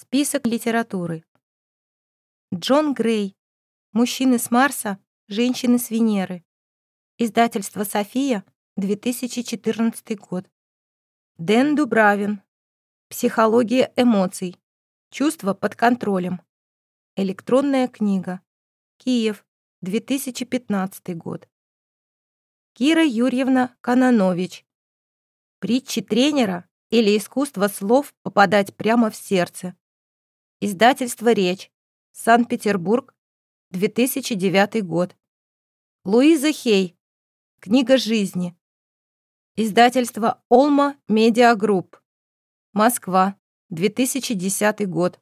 Список литературы. Джон Грей. Мужчины с Марса, женщины с Венеры. Издательство «София», 2014 год. Дэн Дубравин. Психология эмоций. Чувства под контролем. Электронная книга. Киев, 2015 год. Кира Юрьевна Кананович. Притчи тренера или искусство слов попадать прямо в сердце. Издательство «Речь», Санкт-Петербург, 2009 год. Луиза Хей. Книга жизни. Издательство «Олма Медиа Групп». Москва, 2010 год.